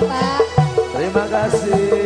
Bapak. Terima kasih.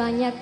banyak